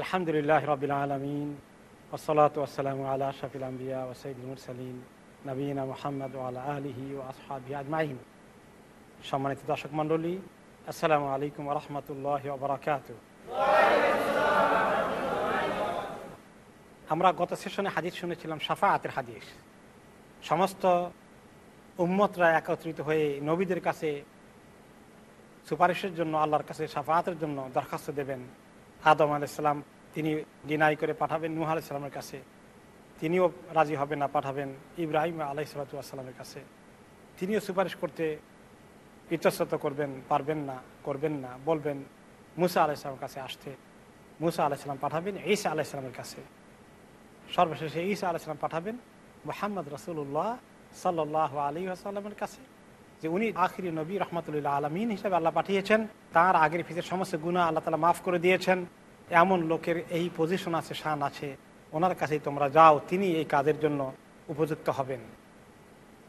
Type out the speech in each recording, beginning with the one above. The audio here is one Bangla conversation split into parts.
আলহামদুলিল্লাহ রবিল আলমিন ওসলাত ওসালাম আল্লাহ শফিল আম্বিয়া ওসঈদুল সালিম নবীনা মোহাম্মদ আল্লাহ আলহি ও আসহাবি আজমাইম সম্মানিত দর্শক মণ্ডলী, আসসালামু আলাইকুম রহমতুল্লাহ বরাকাত আমরা গত সেশনে হাদিস শুনেছিলাম সাফায়াতের হাদিস। সমস্ত উম্মতরা একত্রিত হয়ে নবীদের কাছে সুপারিশের জন্য, আল্লাহর কাছে সাফায়াতের জন্য দরখাস্ত দেবেন। আদম আলাইসাল্লাম তিনি ডিনাই করে পাঠাবেন, নুহ আলাইসাল্লামের কাছে। তিনিও রাজি হবেন না, পাঠাবেন ইব্রাহিম আলাই সালাতামের কাছে। তিনিও সুপারিশ করতে ইতস্তত করবেন, পারবেন না, করবেন না, বলবেন মুসা আলাইসালামের কাছে আসতে। মুসা আলাইসাল্লাম পাঠাবেন ঈসা আলাইসালামের কাছে। সর্বশেষে ঈসা আলাইসালাম পাঠাবেন মোহাম্মদ রসুল্লাহ সাল্লাহ আলী আসাল্লামের কাছে। যে উনি আখিরি নবী রহমতুল্লাহ আলমিন হিসাবে আল্লাহ পাঠিয়েছেন। তার আগের ফিজের সমস্ত গুণা আল্লাহ তালা মাফ করে দিয়েছেন। এমন লোকের এই পজিশন আছে, শান আছে। ওনার কাছেই তোমরা যাও, তিনি এই কাজের জন্য উপযুক্ত হবেন।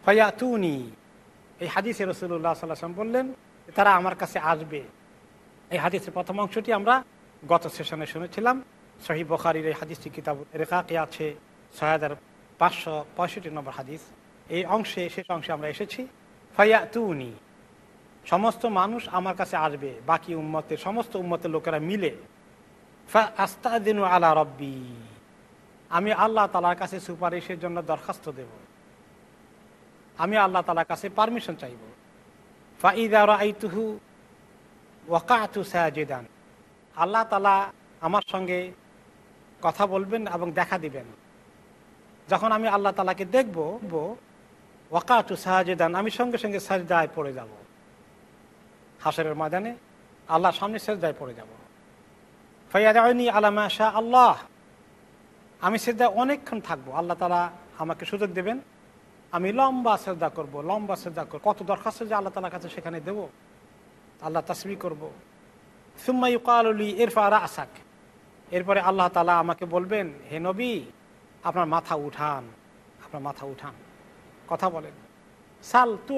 ফয়া তুনি এই হাদিসে রসুল্লাহ সাল্লাম বললেন, তারা আমার কাছে আসবে। এই হাদিসের প্রথম অংশটি আমরা গত সেশনে শুনেছিলাম। শহীদ বখারির এই হাদিসটি কিতাব রেখাকে আছে, ছয় হাজার পাঁচশো পঁয়ষট্টি নম্বর হাদিস। এই অংশে, শেষ অংশে আমরা এসেছি। ফয়া তুনি সমস্ত মানুষ আমার কাছে আসবে, বাকি উম্মতের, সমস্ত উম্মতের লোকেরা মিলে। আস্তাদিন আলা রব্বি। আমি আল্লাহ তালার কাছে সুপারিশের জন্য দরখাস্ত দেব। আমি আল্লাহ তালার কাছে পারমিশন চাইব। ফাইদারু ওয়াকাতু সাহাজেদান আল্লাহ তালা আমার সঙ্গে কথা বলবেন এবং দেখা দিবেন। যখন আমি আল্লাহ তালাকে দেখব ওয়াকাতু সাহাজেদান আমি সঙ্গে সঙ্গে সাজদায় পড়ে যাব। হাসরের ময়দানে আল্লাহ সামনে সাজদায় পড়ে যাব। ফৈয়াদি আলামা শাহ আল্লাহ। আমি সেজদায় অনেকক্ষণ থাকব। আল্লাহ তালা আমাকে সুযোগ দেবেন। আমি লম্বা শ্রদ্ধা করব, লম্বা শ্রদ্ধা করব। কত দরখাস্ত যে আল্লাহ তালার কাছে সেখানে দেব? আল্লাহ তসবি করব। সুম্মাই কালি এরফা আসাক এরপরে আল্লাহ তালা আমাকে বলবেন, হে নবী, আপনার মাথা উঠান, আপনার মাথা উঠান। কথা বলেন। সাল তু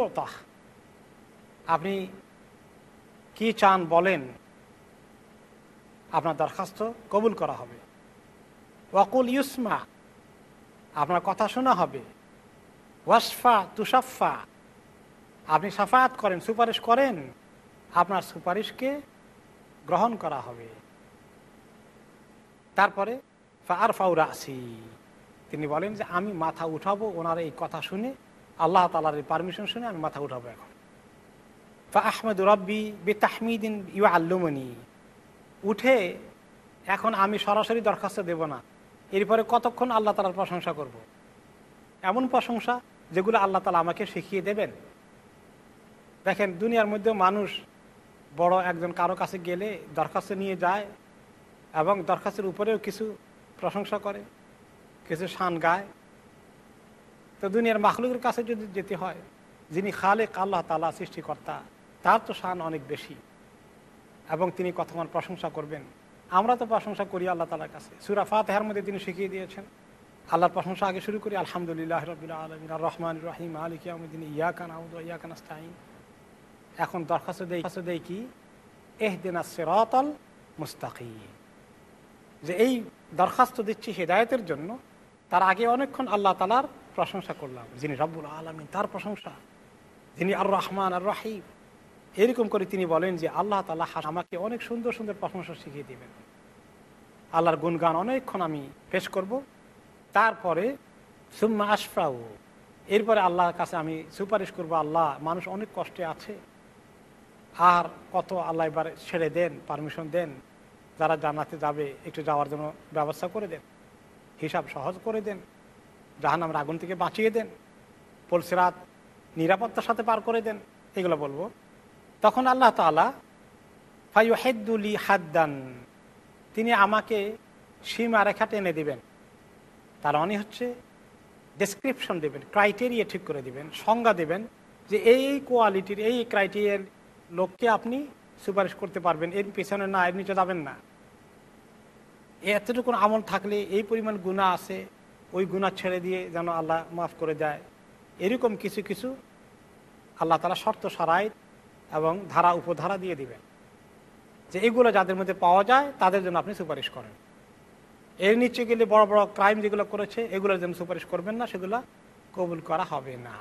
আপনি কি চান বলেন, আপনার দরখাস্ত কবুল করা হবে। ওয়াকুল ইউসমা, আপনার কথা শোনা হবে। ওয়াসফা তুষাফা আপনি সাফাত করেন, সুপারিশ করেন, আপনার সুপারিশকে গ্রহণ করা হবে। তারপরে ফার ফাউরা আসি তিনি বলেন যে, আমি মাথা উঠাবো ওনার এই কথা শুনে আল্লাহ তালার এই পারমিশন শুনে আমি মাথা উঠাবো এখন। ফা আহমেদ রব্বি বে তাহমিদিন ইউ আল্লুমনি উঠে এখন আমি সরাসরি দরখাস্ত দেব না। এরপরে কতক্ষণ আল্লাহ তালার প্রশংসা করব। এমন প্রশংসা যেগুলো আল্লাহ তালা আমাকে শিখিয়ে দেবেন। দেখেন, দুনিয়ার মধ্যে মানুষ বড় একজন কারও কাছে গেলে দরখাস্ত নিয়ে যায় এবং দরখাস্তের উপরেও কিছু প্রশংসা করে, কিছু শান গায়। তো দুনিয়ার মাখলুকের কাছে যদি যেতে হয়, যিনি খালেক, আল্লাহ তালা সৃষ্টিকর্তা, তার তো শান অনেক বেশি। এবং তিনি কতক্ষণ প্রশংসা করবেন? আমরা তো প্রশংসা করি আল্লাহ তালার কাছে। সুরা ফাতেহার মধ্যে তিনি শিখিয়ে দিয়েছেন, আল্লাহর প্রশংসা আগে শুরু করি, আলহামদুলিল্লাহ রবিল্লা রহমান রহিম আলী কিয়ামুদ্দিন ইয়াকান আউদ ইয়াকান আস্তাইন এখন দরখাস্ত দেই দেই কি? এহদিন সেরাতল মুস্তাকি যে এই দরখাস্ত দিচ্ছি হেদায়তের জন্য, তার আগে অনেকক্ষণ আল্লাহ তালার প্রশংসা করলাম। যিনি রব্বুল আলমিন, তার প্রশংসা। যিনি আর রহমান আর রাহিম এরকম করে তিনি বলেন যে, আল্লাহ তালা আমাকে অনেক সুন্দর সুন্দর প্রশংসা শিখিয়ে দেবেন। আল্লাহর গুণগান অনেকক্ষণ আমি পেশ করব। তারপরে, সুম্মা আশফাউ। এরপরে আল্লাহর কাছে আমি সুপারিশ করব, আল্লাহ, মানুষ অনেক কষ্টে আছে। আর কত আল্লাহ এবার ছেড়ে দেন, পারমিশন দেন। যারা জানাতে যাবে, একটু যাওয়ার জন্য ব্যবস্থা করে দেন। হিসাব সহজ করে দেন। জাহান আমরা আগুন থেকে বাঁচিয়ে দেন পলসিরাত নিরাপত্তার সাথে পার করে দেন, এগুলো বলব। তখন আল্লাহ তালা ফাইহেদুলি হাদ্দান, তিনি আমাকে সীমা রেখা টেনে দিবেন। তার মানে হচ্ছে ডেসক্রিপশন দেবেন ক্রাইটেরিয়া ঠিক করে দিবেন, সংজ্ঞা দেবেন যে এই কোয়ালিটির এই ক্রাইটেরিয়ার লোককে আপনি সুপারিশ করতে পারবেন, এর পেছনে না, এর নিচে যাবেন না। এতটুকু আমল থাকলে এই পরিমাণ গুণা আছে ওই গুণা ছেড়ে দিয়ে যেন আল্লাহ মাফ করে দেয়। এরকম কিছু কিছু আল্লাহ তালা শর্ত সারাই এবং ধারা উপধারা দিয়ে দিবেন। যে এগুলো যাদের মধ্যে পাওয়া যায়, তাদের জন্য আপনি সুপারিশ করেন। এর নিচে গেলে বড় বড় ক্রাইম যেগুলো করেছে, এগুলোর জন্য সুপারিশ করবেন না, সেগুলো কবুল করা হবে না।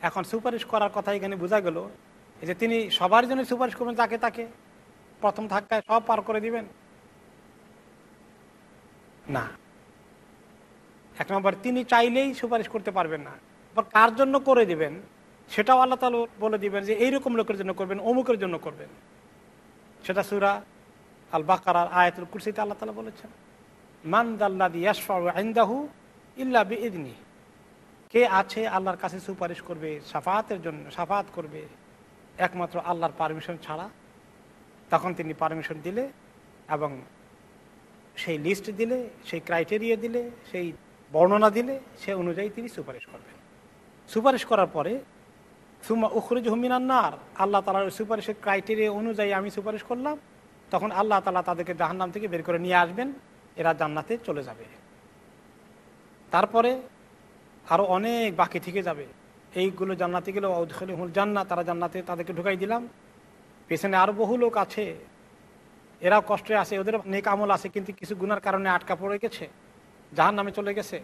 এখন সুপারিশ করার কথা এখানে বোঝা গেল যে তিনি সবার জন্য সুপারিশ করবেন তাকে তাকে। প্রথম ধাক্কায় সব পার করে দিবেন। না। এক নম্বর, তিনি চাইলেই সুপারিশ করতে পারবেন না। আবার কার জন্য করে দিবেন, সেটাও আল্লাহ তালা বলে দিবেন যে, এইরকম লোকের জন্য করবেন, অমুকের জন্য করবেন। সেটা সুরা আল বাকার আয়াতুল কুরসিতে আল্লাহ তালা বলেছেন, মান দাল্লাদি ইয়াসফাহু ইল্লা বিদনি কে আছে আল্লাহর কাছে সুপারিশ করবে সাফাতের জন্য সাফাত করবে, একমাত্র আল্লাহর পারমিশন ছাড়া? তখন তিনি পারমিশন দিলে এবং সেই লিস্ট দিলে, সেই ক্রাইটেরিয়া দিলে, সেই বর্ণনা দিলে সে অনুযায়ী তিনি সুপারিশ করবেন। সুপারিশ করার পরে সুমা উখরুজ হুমিনান্নার আল্লাহ তালার সুপারিশের ক্রাইটেরিয়া অনুযায়ী আমি সুপারিশ করলাম। তখন আল্লাহ তালা তাদেরকে জাহান্নাম থেকে বের করে নিয়ে আসবেন, এরা জান্নাতে চলে যাবে। তারপরে আরও অনেক বাকি থেকে যাবে। এইগুলো জান্নাতে গেলে হুল জান্নাত তারা জান্নাতে তাদেরকে ঢুকাই দিলাম। পেছনে আরও বহু লোক আছে। এরা কষ্টে আছে, ওদের নেক আমল আছে, কিন্তু কিছু গুনার কারণে আটকা পড়ে গেছে। জাহান নামে চলে গেছে।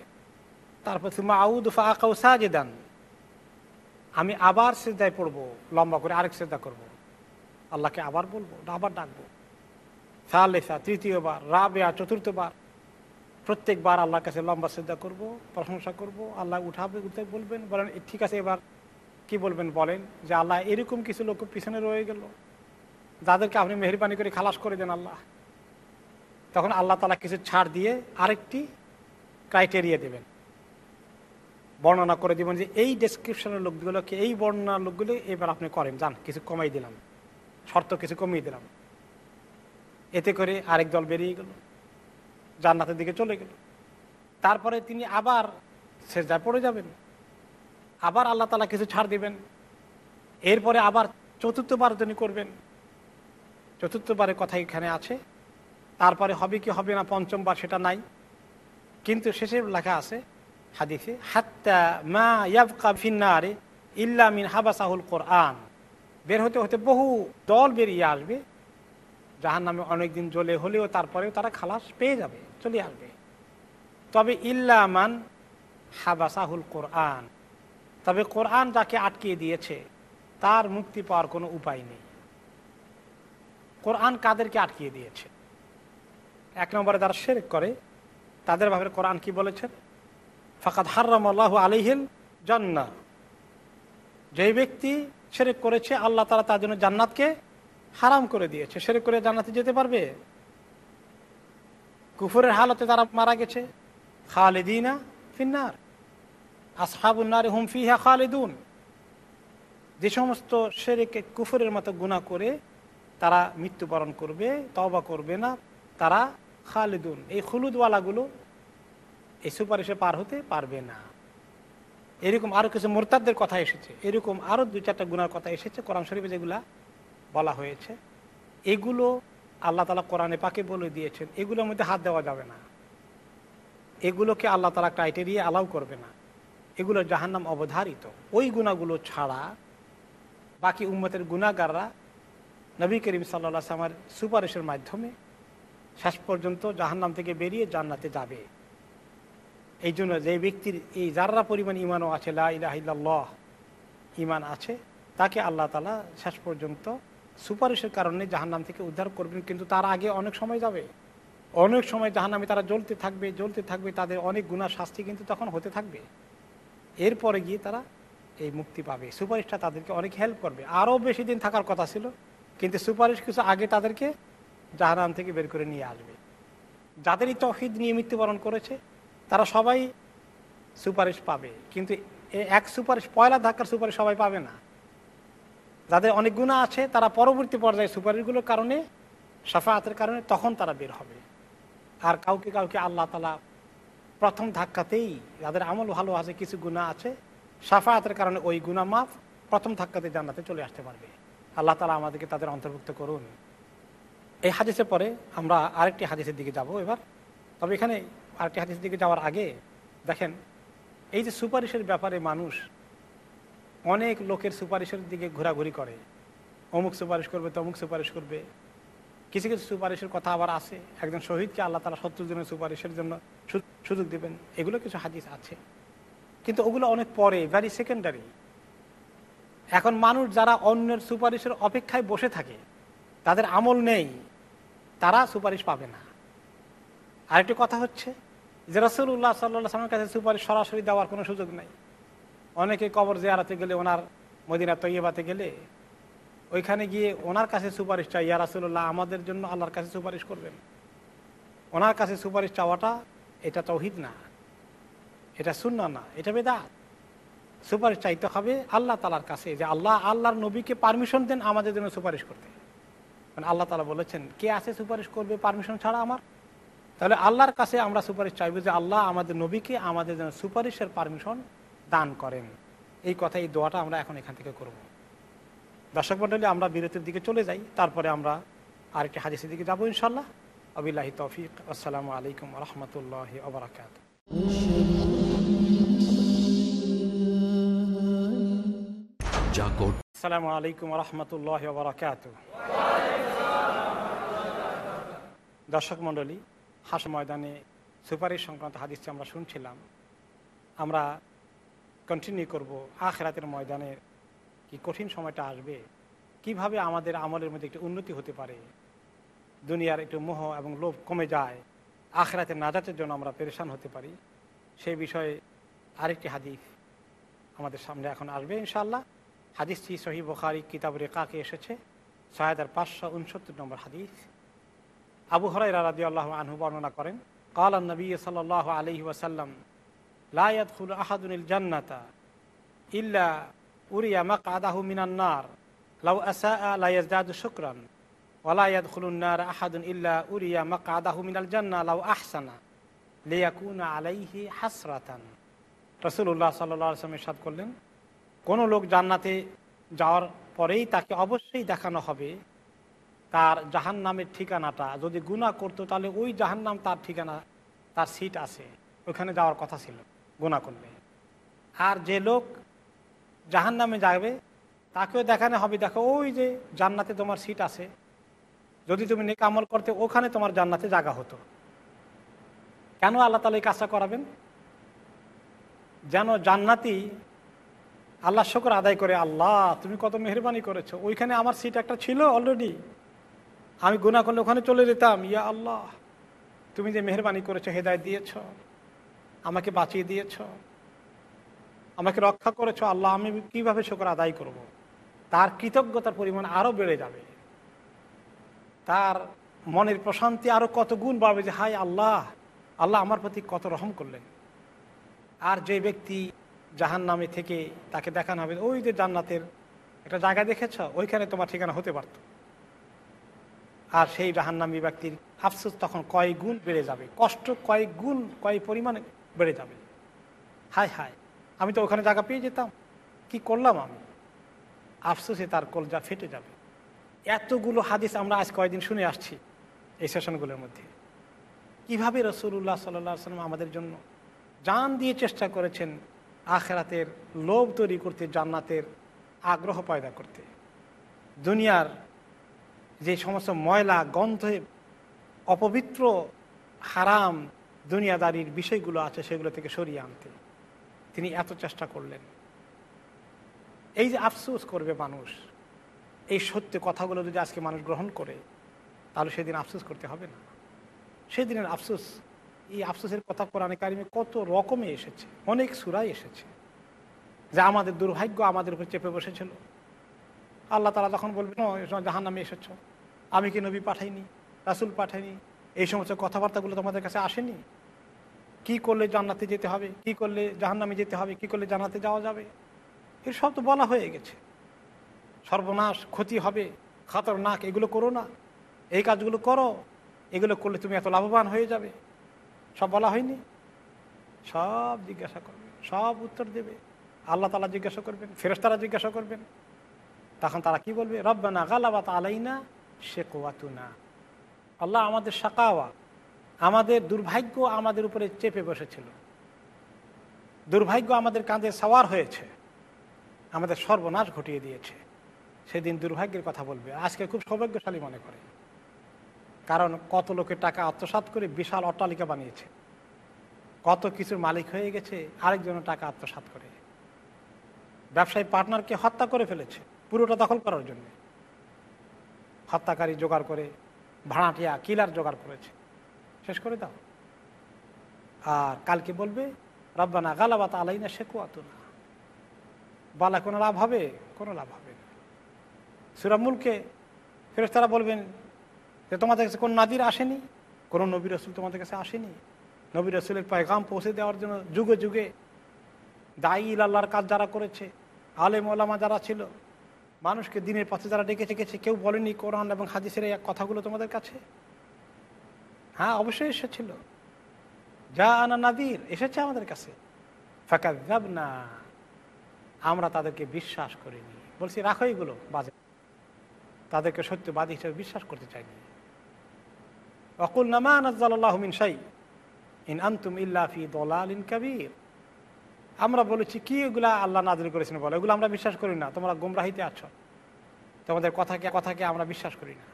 তারপর তুমি আউদ ফাঁকাউ সাজেদান। আমি আবার সেদায় পড়ব, লম্বা করে আরেক সেদা করব। আল্লাহকে আবার বলব, আবার ডাকবো। সালেসা, তৃতীয়বার, রাবেয়া, চতুর্থবার, প্রত্যেকবার আল্লাহর কাছে লম্বা শ্রদ্ধা করব, প্রশংসা করব, আল্লাহ উঠাবে উঠতে বলবেন, বলেন ঠিক আছে, এবার কি বলবেন, বলেন? যে আল্লাহ এরকম কিছু লোক পিছনে রয়ে গেল, যাদেরকে আপনি মেহরবানি করে খালাস করে দেন আল্লাহ। তখন আল্লাহ তালা কিছু ছাড় দিয়ে আরেকটি ক্রাইটেরিয়া দেবেন। বর্ণনা করে দেবেন যে এই ডেসক্রিপশনের লোকগুলোকে, এই বর্ণনার লোকগুলো এবার আপনি করেন, যান, কিছু কমাই দিলাম। শর্ত কিছু কমিয়ে দিলাম। এতে করে আরেক দল বেরিয়ে গেল, জান্নাতের দিকে চলে গেল। তারপরে তিনি আবার সেজায় পড়ে যাবেন। আবার আল্লাহ তালা কিছু ছাড় দিবেন। এরপরে আবার চতুর্থবার তিনি করবেন। চতুর্থবারের কথা এখানে আছে। তারপরে হবে কি হবে না, পঞ্চমবার সেটা নাই। কিন্তু শেষে লেখা আছে, হাদিসে, হাত্তা মা ইয়াবকা ফিন্নারে ইল্লা মিন হাবাসাহুল কোরআন। বের হতে হতে বহু দল বেরিয়ে আসবে। যাহার নামে অনেকদিন জ্বলে হলেও তারপরেও তারা খালাস পেয়ে যাবে, চলে আসবে। তবে ইল্লামান হাবাসাহুল কোরআন। তবে কোরআন যাকে আটকিয়ে দিয়েছে, তার মুক্তি পাওয়ার কোনো উপায় নেই। কোরআন কাদেরকে আটকিয়ে দিয়েছে? এক নম্বরে তারা শেরেক করে তাদের ভাবে কোরআন কি বলেছেন ফাকাদ হার্রাম আল্লাহ আলিহিল জান্না যে ব্যক্তি শেরেক করেছে, আল্লাহ তারা তার জন্য জান্নাতকে হারাম করে দিয়েছে। শেরেক করে জান্নাতে যেতে পারবে? কুফুরের হালতে তারা মারা গেছে। খালেদিনা ফিন্নার। আসহাবুন্নার হুম ফিহা খালেদুন। যে সমস্ত শেরেকে কুফুরের মতো গুণা করে তারা মৃত্যুবরণ করবে তবা করবে না, তারা খালেদুন। এই হলুদওয়ালাগুলো এই সুপারিশে পার হতে পারবে না। এরকম আরও কিছু মোরতাদের কথা এসেছে। এরকম আরও দু চারটা গুনার কথা এসেছে কোরআন শরীফে যেগুলা বলা হয়েছে। এগুলো আল্লাহ তালা কোরআনে পাকে বলে দিয়েছেন। এগুলোর মধ্যে হাত দেওয়া যাবে না। এগুলোকে আল্লাহ তালা ক্রাইটেরিয়া অ্যালাউ করবে না। এগুলো জাহান্নাম অবধারিত। ওই গুণাগুলো ছাড়া বাকি উম্মতের গুণাগাররা নবী করিম সাল্লা সামার সুপারিশের মাধ্যমে শেষ পর্যন্ত জাহান্নাম থেকে বেরিয়ে জান্নাতে যাবে। এই জন্য যে ব্যক্তির এই যারা পরিমাণ ইমানও আছে লাহ ইমান আছে, তাকে আল্লাহ তালা শেষ পর্যন্ত সুপারিশের কারণে জাহান্নাম থেকে উদ্ধার করবেন। কিন্তু তার আগে অনেক সময় যাবে। অনেক সময় জাহান্নামে তারা জ্বলতে থাকবে জ্বলতে থাকবে, তাদের অনেক গুণা শাস্তি কিন্তু তখন হতে থাকবে। এরপরে গিয়ে তারা এই মুক্তি পাবে। সুপারিশটা তাদেরকে অনেক হেল্প করবে। আরও বেশি দিন থাকার কথা ছিল, কিন্তু সুপারিশ কিছু আগে তাদেরকে জাহান্নাম থেকে বের করে নিয়ে আসবে। যাদেরই তহিদ নিয়ে মৃত্যুবরণ করেছে, তারা সবাই সুপারিশ পাবে। কিন্তু এক সুপারিশ, পয়লা ধাক্কার সুপারিশ সবাই পাবে না। যাদের অনেক গুণা আছে, তারা পরবর্তী পর্যায়ে সুপারিশগুলোর কারণে সাফায়াতের কারণে তখন তারা বের হবে। আর কাউকে কাউকে আল্লাহ তালা প্রথম ধাক্কাতেই, যাদের আমল ভালো আছে, কিছু গুণা আছে সাফায়াতের কারণে ওই গুণা মাফ প্রথম ধাক্কাতে জান্নাতে চলে আসতে পারবে। আল্লাহ তালা আমাদেরকে তাদের অন্তর্ভুক্ত করুন। এই হাদিসের পরে আমরা আরেকটি হাদিসের দিকে যাব এবার। তবে এখানে আরেকটি হাদিসের দিকে যাওয়ার আগে দেখেন, এই যে সুপারিশের ব্যাপারে মানুষ অনেক লোকের সুপারিশের দিকে ঘোরাঘুরি করে। অমুক সুপারিশ করবে, তমুক সুপারিশ করবে। কিছু কিছু সুপারিশের কথা আবার আছে। একজন শহীদকে আল্লাহ তালা সত্তর জনের সুপারিশের জন্য সুযোগ দেবেন, এগুলো কিছু হাদিস আছে। কিন্তু ওগুলো অনেক পরে ভ্যারি সেকেন্ডারি এখন মানুষ যারা অন্যের সুপারিশের অপেক্ষায় বসে থাকে, তাদের আমল নেই। তারা সুপারিশ পাবে না। আরেকটি কথা হচ্ছে যে রসুল্লাহ সাল্লাহ সালামের কাছে সুপারিশ সরাসরি দেওয়ার কোনো সুযোগ নেই। অনেকে কবর জেয়ারাতে গেলে ওনার মদিনা তৈবাতে গেলে ওইখানে গিয়ে ওনার কাছে সুপারিশ চাই ইয়া রাসুল্লাহ আমাদের জন্য আল্লাহর কাছে সুপারিশ করবেন। ওনার কাছে সুপারিশ চাওয়াটা এটা তৌহিদ না, এটা শূন্য না, এটা বেদা সুপারিশ চাইতে হবে আল্লাহ তালার কাছে যে আল্লাহ, আল্লাহর নবীকে পারমিশন দেন আমাদের জন্য সুপারিশ করতে। মানে আল্লাহ তালা বলেছেন কে আছে সুপারিশ করবে পারমিশন ছাড়া আমার? তাহলে আল্লাহর কাছে আমরা সুপারিশ চাইব যে আল্লাহ আমাদের নবীকে আমাদের জন্য সুপারিশের পারমিশন দান করেন। এই কথা এই দোয়াটা আমরা এখন এখান থেকে করব। দর্শক মন্ডলী আমরা বিরতির দিকে চলে যাই। তারপরে আমরা আরেকটি হাদিসের দিকে যাব ইনশাল্লাহ আবিল্লাহি তৌফিক। আসসালামু আলাইকুম রহমতুল্লাহ আবরাকাত আসসালামু আলাইকুম রহমতুল্লাহ বরাকাত দর্শক মণ্ডলী, হাস ময়দানে সুপারিশ সংক্রান্ত হাদিসটি আমরা শুনছিলাম। আমরা কন্টিনিউ করব আখেরাতের ময়দানে কি কঠিন সময়টা আসবে, কীভাবে আমাদের আমলের মধ্যে একটু উন্নতি হতে পারে, দুনিয়ার একটু মোহ এবং লোভ কমে যায় আখ আখেরাতের নাজাতের জন্য আমরা পেরেশান হতে পারি, সেই বিষয়ে আরেকটি হাদিস আমাদের সামনে এখন আসবে ইনশাল্লাহ হাদিসটি সহি বখারি কিতাব রেকাকে এসেছে, ছয় হাজার পাঁচশো উনসত্তর নম্বর হাদিস। আবু হরাই রাদি আল্লাহ আনহু বর্ণনা করেন, কাল নবী সাল আলহি ওয়াসাল্লাম লায়াত খুল আহাদুল জান্নাতা ইল্লা উরিয়া মাক আদাহু মিনান্নার লাউ আসা লাইয়াজদাদু শুক্রান ওলায়াদ খুলুন্নার আহাদুন ইল্লা উরিয়া মাক আদাহু মিনাল জান্না লাউ আহসানা লিয়াকুনা আলাইহি হাসরাতান। রসুল্লাহ সাল্লাহ আসলামের সাদ করলেন, কোনো লোক জান্নাতে যাওয়ার পরেই তাকে অবশ্যই দেখানো হবে তার জাহান নামের ঠিকানাটা, যদি গুণা করতো, তাহলে ওই জাহান নাম তার ঠিকানা, তার সিট আছে। ওখানে যাওয়ার কথা ছিল গুণা করলে। আর যে লোক জাহান নামে যাবে, তাকেও দেখানো হবে, দেখো ওই যে জান্নাতে তোমার সিট আছে। যদি তুমি নেক আমল করতে, ওখানে তোমার জান্নাতে জায়গা হতো। কেন আল্লাহ তালা এই কাজটা করাবেন? যেন জান্নাতি আল্লাহ শকর আদায় করে, আল্লাহ তুমি কত মেহরবানি করেছ। ওইখানে আমার সিট একটা ছিল অলরেডি আমি গুণা করলে ওখানে চলে যেতাম। ইয়া আল্লাহ, তুমি যে মেহরবানি করেছ হেদায় দিয়েছ, আমাকে বাঁচিয়ে দিয়েছ, আমাকে রক্ষা করেছ, আল্লাহ, আমি কীভাবে শকর আদায় করব। তার কৃতজ্ঞতার পরিমাণ আরও বেড়ে যাবে। তার মনের প্রশান্তি আরও কত গুণ বাড়বে যে হাই আল্লাহ আল্লাহ আমার প্রতি কত রহম করলেন। আর যে ব্যক্তি জাহান নামে থেকে তাকে দেখানো হবে, ওই যে জান্নাতের একটা জায়গা দেখেছ, ওইখানে তোমার ঠিকানা হতে পারত। আর সেই জাহান্নামী ব্যক্তির আফসোস তখন কয়েক গুণ বেড়ে যাবে? কষ্ট কয়েক গুণ কয়েক পরিমাণে বেড়ে যাবে? হায় হায়, আমি তো ওখানে জায়গা পেয়ে যেতাম। কি করলাম আমি? আফসোসে তার কলজা ফেটে যাবে। এতগুলো হাদিস আমরা আজ কয়েকদিন শুনে আসছি এই সেশনগুলোর মধ্যে। কীভাবে রসুল্লাহ সাল্লাহ সাল্লাম আমাদের জন্য জান দিয়ে চেষ্টা করেছেন আখেরাতের লোভ তৈরি করতে, জান্নাতের আগ্রহ পয়দা করতে? দুনিয়ার যে সমস্ত ময়লা, গন্ধে অপবিত্র, হারাম দুনিয়াদারির বিষয়গুলো আছে সেগুলো থেকে সরিয়ে আনতে। তিনি এত চেষ্টা করলেন। এই যে আফসোস করবে মানুষ, এই সত্য কথাগুলো যদি আজকে মানুষ গ্রহণ করে, তাহলে সেদিন আফসোস করতে হবে না। সেদিনের আফসোস, এই আফসোসের কথা কোরআনে কারিমে কত রকমে এসেছে, অনেক সুরাই এসেছে, যে আমাদের দুর্ভাগ্য আমাদের উপর চেপে বসেছিল। আল্লাহ তালা তখন বলবেন জাহান নামে এসেছ। আমি কি নবী পাঠাইনি? রাসুল পাঠাইনি? এই সমস্ত কথাবার্তাগুলো তোমাদের কাছে আসেনি? কি করলে জান্নাতে যেতে হবে? কি করলে জাহান্নামে যেতে হবে? কি করলে জান্নাতে যাওয়া যাবে? এর সব তো বলা হয়ে গেছে। সর্বনাশ, ক্ষতি হবে, খাতরনাক, এগুলো করো না। এই কাজগুলো করো। এগুলো করলে তুমি এত লাভবান হয়ে যাবে। সব বলা হয়নি? সব জিজ্ঞাসা করবে। সব উত্তর দেবে। আল্লাহ তালা জিজ্ঞাসা করবেন ফেরস্তারা জিজ্ঞাসা করবেন। তখন তারা কি বলবে? রব্বানা গালাবাত আলাইনা সে কোয়াতুনা আল্লাহ আমাদের সাকাওয়া আমাদের দুর্ভাগ্য আমাদের উপরে চেপে বসেছিল। দুর্ভাগ্য আমাদের কাঁধে সাওয়ার হয়েছে, আমাদের সর্বনাশ ঘটিয়ে দিয়েছে। সেদিন দুর্ভাগ্যের কথা বলবে, আজকে খুব সৌভাগ্যশালী মনে করে। কারণ কত লোকের টাকা আত্মসাত করে বিশাল অট্টালিকা বানিয়েছে। কত কিছুর মালিক হয়ে গেছে আরেকজনের টাকা আত্মসাত করে। ব্যবসায়ী পার্টনারকে হত্যা করে ফেলেছে, পুরোটা দখল করার জন্য। হত্যাকারী জোগাড় করে, ভাড়াটিয়া কিলার জোগাড় করেছে। শেষ করে দাও। আর কালকে বলবে, রব্বানা গালাবাত আলাইনা শেকুয়াত না বালা কোনো লাভ হবে? কোনো লাভ হবে না। সুরামুলকে ফেরত তারা বলবেন যে, তোমাদের কাছে কোন নাদির আসেনি? কোনো নবী রসুল তোমাদের কাছে আসেনি? নবী রসুলের পয়গাম পৌঁছে দেওয়ার জন্য যুগে যুগে দায়ী আল্লাহর কাজ যারা করেছে, আলেম ওলামা যারা ছিল মানুষকে দিনের পথে যারা ডেকে ডেকেছে কেউ বলেনি কোরআন এবং হাদিসের এই কথাগুলো তোমাদের কাছে? হ্যাঁ অবশ্যই এসেছিল। যা আনা নাদির, এসেছে আমাদের কাছে। না আমরা তাদেরকে বিশ্বাস করিনি। বলছি, রাখো এগুলো, বাজে। তাদেরকে সত্যবাদী হিসেবে বিশ্বাস করতে চাইনি। অকুল নামা নাজ্জাল্লাহমিন সাই ইন আন্তুম ইল্লাফি দলাল ইন কাবির। আমরা বলেছি, কি এগুলা আল্লাহ নাজিল করেছেন বলে? এগুলো আমরা বিশ্বাস করি না। তোমরা গুমরাহিতে আছো। তোমাদের কথাকে কথাকে আমরা বিশ্বাস করি না।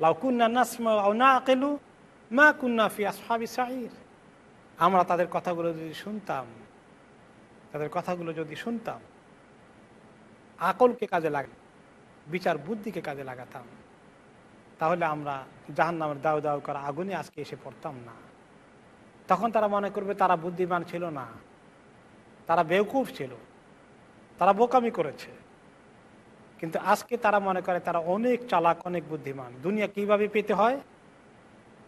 লাউকুন্না নাসমা মা কুন্না ফি সাহির আমরা তাদের কথাগুলো যদি শুনতাম, তাদের কথাগুলো যদি শুনতাম, আকলকে কাজে লাগ বিচার বুদ্ধিকে কাজে লাগাতাম, তাহলে আমরা জাহান নামের দাউ দাউ করা আগুনে আজকে এসে পড়তাম না। তখন তারা মনে করবে তারা বুদ্ধিমান ছিল না। তারা বেউকুফ ছিল। তারা বোকামি করেছে। কিন্তু আজকে তারা মনে করে তারা অনেক চালাক, অনেক বুদ্ধিমান। দুনিয়া কীভাবে পেতে হয়?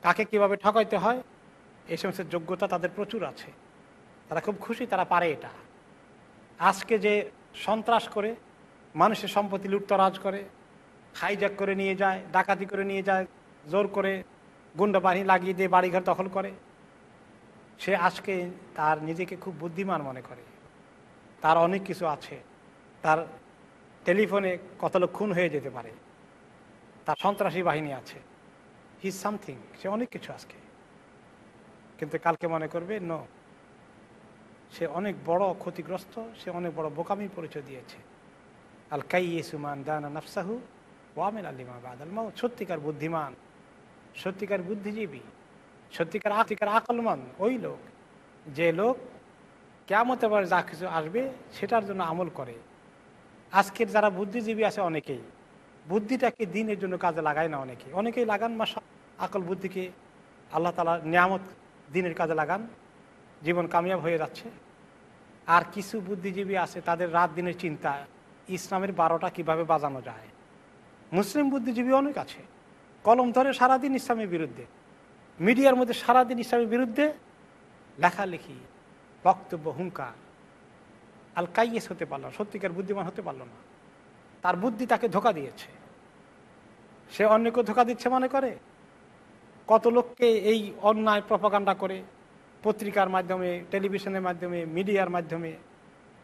কাকে কীভাবে ঠকাইতে হয়? এই সমস্ত যোগ্যতা তাদের প্রচুর আছে। তারা খুব খুশি তারা পারে এটা। আজকে যে সন্ত্রাস করে, মানুষের সম্পত্তি লুটতরাজ করে হাইজ্যাক করে নিয়ে যায়, ডাকাতি করে নিয়ে যায়, জোর করে গুন্ডা বাহিনী লাগিয়ে দিয়ে বাড়িঘর দখল করে সে আজকে তার নিজেকে খুব বুদ্ধিমান মনে করে। তার অনেক কিছু আছে। তার টেলিফোনে কত লোক খুন হয়ে যেতে পারে। তার সন্ত্রাসী বাহিনী আছে। হি সামথিং সে অনেক কিছু আজকে। কিন্তু কালকে মনে করবে ন সে অনেক বড় ক্ষতিগ্রস্ত, সে অনেক বড় বোকামি পরিচয় দিয়েছে। আল কাইয়েসুমান দানা নাফসাহু ওয়ামেল আলিমা বাদাল মাও সত্যিকার বুদ্ধিমান, সত্যিকার বুদ্ধিজীবী। সত্যিকার আতিকার আকলমান ওই লোক, যে লোক কেমতে পারে যা কিছু আসবে সেটার জন্য আমল করে। আজকের যারা বুদ্ধিজীবী আছে অনেকেই বুদ্ধিটাকে দিনের জন্য কাজে লাগায় না অনেকে? অনেকেই লাগান মাসা আকল বুদ্ধিকে আল্লাহ তালা নিয়ামত দিনের কাজে লাগান, জীবন কামিয়াব হয়ে যাচ্ছে। আর কিছু বুদ্ধিজীবী আছে, তাদের রাত দিনের চিন্তা, ইসলামের বারোটা কীভাবে বাজানো যায়? মুসলিম বুদ্ধিজীবী অনেক আছে, কলম ধরে সারাদিন ইসলামের বিরুদ্ধে। মিডিয়ার মধ্যে সারাদিন ইসলামের বিরুদ্ধে লেখালেখি, বক্তব্য, হুঙ্কার। আল কাইয়েস হতে পারল সত্যিকার বুদ্ধিমান হতে পারল না। তার বুদ্ধি তাকে ধোকা দিয়েছে। সে অন্যকে ধোকা দিচ্ছে মনে করে? কত লোককে এই অন্যায় প্রপাগান্ডা করে পত্রিকার মাধ্যমে, টেলিভিশনের মাধ্যমে, মিডিয়ার মাধ্যমে?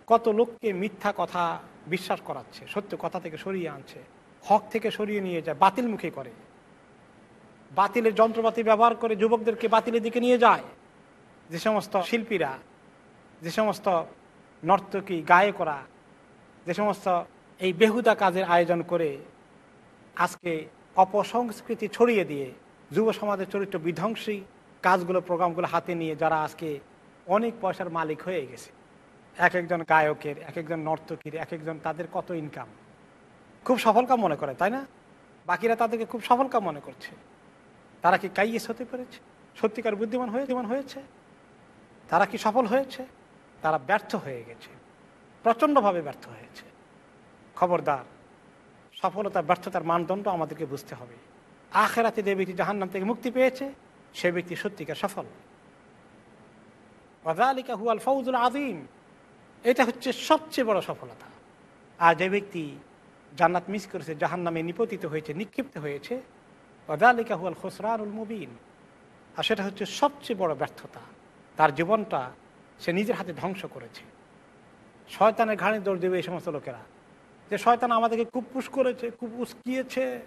কত লোককে মিথ্যা কথা বিশ্বাস করাচ্ছে, সত্য কথা থেকে সরিয়ে আনছে, হক থেকে সরিয়ে নিয়ে যায়, বাতিল মুখে করে? বাতিলের যন্ত্রপাতি ব্যবহার করে যুবকদেরকে বাতিলের দিকে নিয়ে যায়। যে সমস্ত শিল্পীরা, যে সমস্ত নর্তকী, গায়করা, যে সমস্ত এই বেহুদা কাজের আয়োজন করে আজকে অপসংস্কৃতি ছড়িয়ে দিয়ে যুব সমাজের চরিত্র বিধ্বংসী কাজগুলো, প্রোগ্রামগুলো হাতে নিয়ে যারা আজকে অনেক পয়সার মালিক হয়ে গেছে। এক একজন গায়কের, এক একজন নর্তকীর, এক একজন তাদের কত ইনকাম খুব সফলকাম মনে করে, তাই না? বাকিরা তাদেরকে খুব সফলকাম মনে করছে। তারা কি কাইয়েস হতে পেরেছে সত্যিকার বুদ্ধিমান হয়ে জীবন হয়েছে? তারা কি সফল হয়েছে? তারা ব্যর্থ হয়ে গেছে। প্রচণ্ডভাবে ব্যর্থ হয়েছে। খবরদার, সফলতা, ব্যর্থতার মানদণ্ড আমাদেরকে বুঝতে হবে। আখেরাতে যে ব্যক্তি জাহান্নাম থেকে মুক্তি পেয়েছে, সে ব্যক্তি সত্যিকার সফল। ওয়াজালিকা হুয়াল ফৌজুল আদিম এটা হচ্ছে সবচেয়ে বড় সফলতা। আর যে ব্যক্তি জান্নাত মিস করেছে জাহান নামে নিপতিত হয়েছে, নিক্ষিপ্ত হয়েছে ওয়াজালিকা হুয়াল খসরানুল মুবিন আর সেটা হচ্ছে সবচেয়ে বড় ব্যর্থতা। তার জীবনটা সে নিজের হাতে ধ্বংস করেছে। শয়তানের ঘাড়ে দৌড় দেবে এই সমস্ত লোকেরা। যে শয়তান আমাদেরকে খুব পুষ করেছে, খুব উস্কিয়েছে।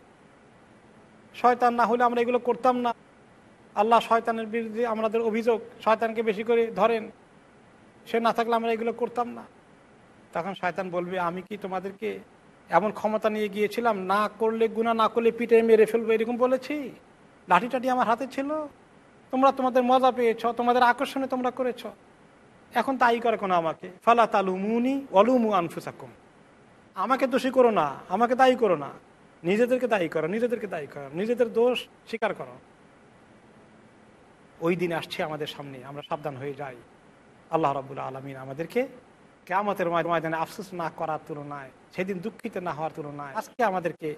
শয়তান না হলে আমরা এগুলো করতাম না। আল্লাহ শয়তানের বিরুদ্ধে আমাদের অভিযোগ, শয়তানকে বেশি করে ধরেন। সে না থাকলে আমরা এগুলো করতাম না। তখন শয়তান বলবে, আমি কি তোমাদেরকে এমন ক্ষমতা নিয়ে গিয়েছিলাম, না করলে গুণা না করলে পিঠে মেরে ফেলব, এরকম বলেছি? লাঠি টাঠি আমার হাতে ছিল। তোমরা তোমাদের মজা পেয়েছ, তোমাদের আকর্ষণে তোমরা করেছ। এখন তাই করে কোনো আমাকে। ফালা তালু মুনি অলুমু আনফুসাকুম। আমাকে দোষী করো না, আমাকে দায়ী করো না। নিজেদেরকে দায়ী করো, নিজেদেরকে দায়ী করো, নিজেদের দোষ স্বীকার করো। ওই দিন আসছে আমাদের সামনে, আমরা সাবধান হয়ে যাই। আল্লাহ রাবুল আলমিন আমাদেরকে কেমতের ময়দানে আফসোস না করার তুলনায় সেদিন দুঃখিত না হওয়ার তুলনায় আজকে আমাদেরকে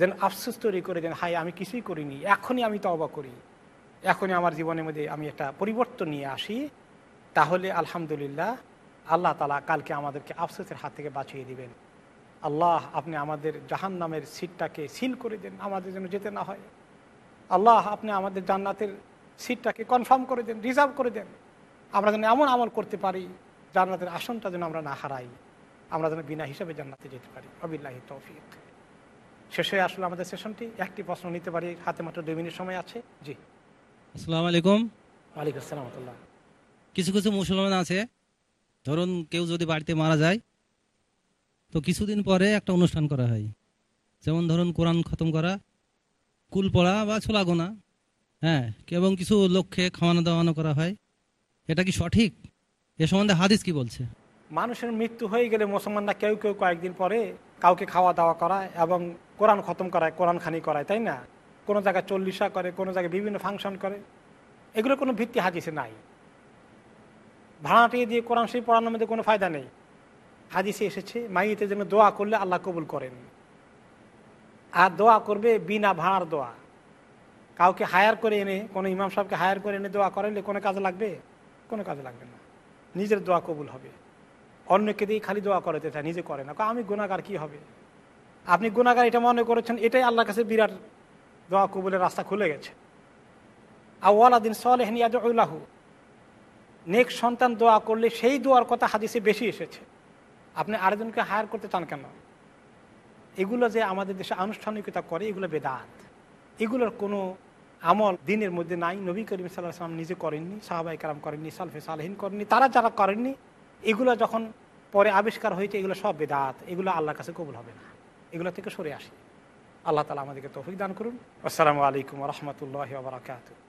যেন আফসোস তৈরি করে দেন হাই আমি কিছুই করিনি, এখনই আমি তবা করি, এখনই আমার জীবনের মধ্যে আমি একটা পরিবর্তন নিয়ে আসি। তাহলে আলহামদুলিল্লাহ আল্লাহ তালা কালকে আমাদেরকে আফসোসের হাত থেকে বাঁচিয়ে দিবেন। আল্লাহ, আপনি আমাদের জাহান নামের সিটটাকে সিল করে দেন, আমাদের যেন যেতে না হয়। আল্লাহ, আপনি আমাদের জান্নাতের সিটটাকে কনফার্ম করে দেন, রিজার্ভ করে দেন। আমরা যেন এমন আমল করতে পারি, জান্নাতের আসনটা যেন আমরা না হারাই। আমরা যেন বিনা হিসাবে জান্নাতে যেতে পারি। আবিল্লাহি তৌফিক। শেষ আসলে আমাদের সেশনটি একটি প্রশ্ন নিতে পারি। হাতে মাত্র দুই মিনিট সময় আছে। জি। আসসালামু আলাইকুম। ওয়ালাইকুম আসসালাম কিছু কিছু মুসলমান আছে। ধরুন কেউ যদি বাড়িতে মারা যায় তো কিছুদিন পরে একটা অনুষ্ঠান করা হয়। যেমন ধরুন কোরআন খতম করা কুল পড়া বা ছোলা গোনা। হ্যাঁ এবং কিছু লক্ষ্যে খাওয়ানো দাওয়ানো করা হয়। এটা কি সঠিক? এ সম্বন্ধে হাদিস কি বলছে? মানুষের মৃত্যু হয়ে গেলে মুসলমানরা কেউ কেউ কয়েকদিন পরে কাউকে খাওয়া দাওয়া করায় এবং কোরআন খতম করায়, কোরআন খানি করায়, তাই না? কোনো জায়গায় চল্লিশা করে, কোনো জায়গায় বিভিন্ন ফাংশন করে। এগুলো কোনো ভিত্তি হাদিসে নাই। ভাড়াটিয়ে দিয়ে কোরআন শরীফ পড়ানোর মধ্যে কোনো ফায়দা নেই। হাদিসে এসেছে মাইতে যেন দোয়া করলে আল্লাহ কবুল করেন। আর দোয়া করবে বিনা ভাড়ার দোয়া। কাউকে হায়ার করে এনে, কোনো ইমাম সাহেবকে হায়ার করে এনে দোয়া করাইলে কোনো কাজে লাগবে? কোনো কাজে লাগবে না। নিজের দোয়া কবুল হবে। অন্যকে দিয়ে খালি দোয়া করাতে চায়, নিজে করে না। আমি গুণাগার কি হবে? আপনি গুণাগার এটা মনে করেছেন, এটাই আল্লাহর কাছে বিরাট দোয়া কবুলের রাস্তা খুলে গেছে। আওয়ালাদিন সলেহন নেক সন্তান দোয়া করলে সেই দোয়ার কথা হাদিসে বেশি এসেছে। আপনি আরেকজনকে হায়ার করতে চান কেন? এগুলো যে আমাদের দেশে আনুষ্ঠানিকতা করে, এগুলো বেদাত। এগুলোর কোনো আমল দিনের মধ্যে নাই। নবী করিম সাল্লাহ সাল্লাম নিজে করেননি সাহাবাই কালাম করেননি, সালফে সালহীন করেননি, তারা যারা করেননি এগুলো যখন পরে আবিষ্কার হয়েছে, এগুলো সব বেদাত, এগুলো আল্লাহর কাছে কবুল হবে না। এগুলো থেকে সরে আসি। আল্লাহ তালা আমাদেরকে তৌফিক দান করুন। আসসালামু আলাইকুম রহমতুল্লাহ বারকাত